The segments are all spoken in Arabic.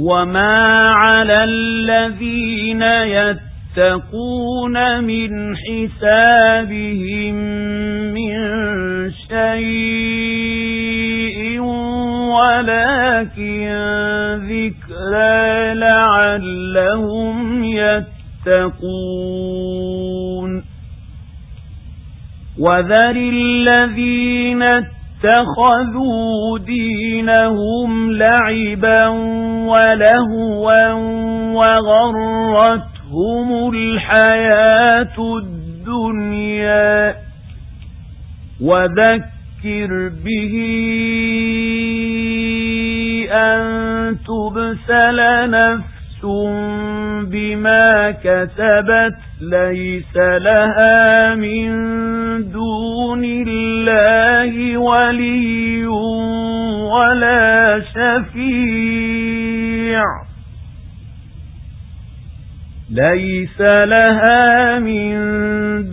وما على الذين يتقون من حسابهم من شيء ولكن ذكرى لعلهم يتقون وذر الذين اتخذوا دينهم لعبا ولهوا وغرتهم الحياة الدنيا. وذكر به أن تبسل نفس بما كسبت ليس لها من ولي ولا شفيع. ليس لها من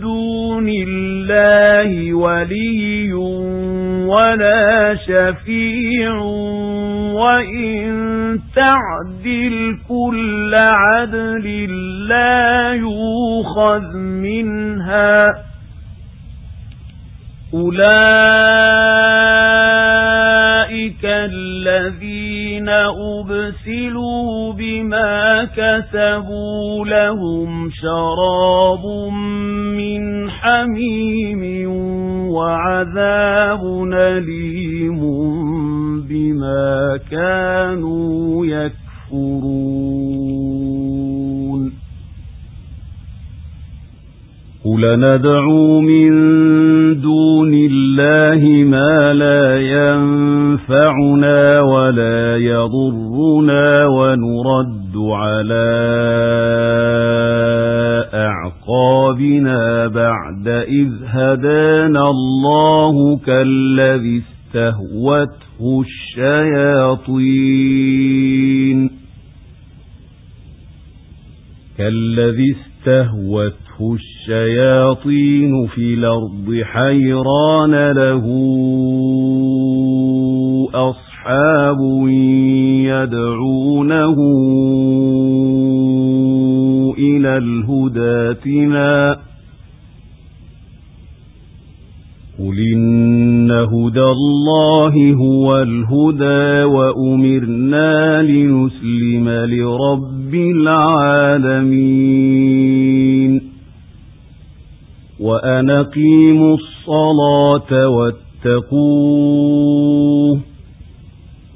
دون الله ولي ولا شفيع. وإن تعدل كل عدل لا يوخذ منها. أولئك الذين أبسلوا بما كسبوا لهم شراب من حميم وعذاب أليم بما كانوا يكفرون. قل ندعو من دون الله ما لا ينفعنا ولا يضرنا ونرد على أعقابنا بعد إذ هدانا الله كالذي استهوته الشياطين. كالذي استهوته الشياطين في الأرض حيران له أصحاب يدعونه إلى الهداتنا قل إن هدى الله هو الهدى وأمرنا لنسلم لرب العالمين. وأنقيموا الصلاة واتقوه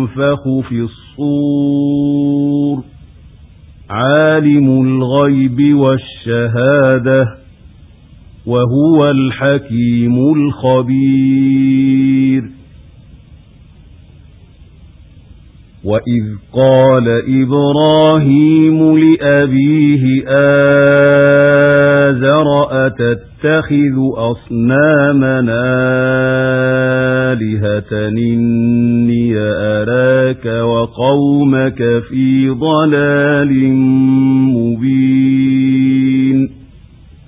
ينفخ في الصور عالم الغيب والشهاده وهو الحكيم الخبير وإذ قال إبراهيم لأبيه آزر أتتخذ أصنامنا آلهة إني أراك وقومك في ضلال مبين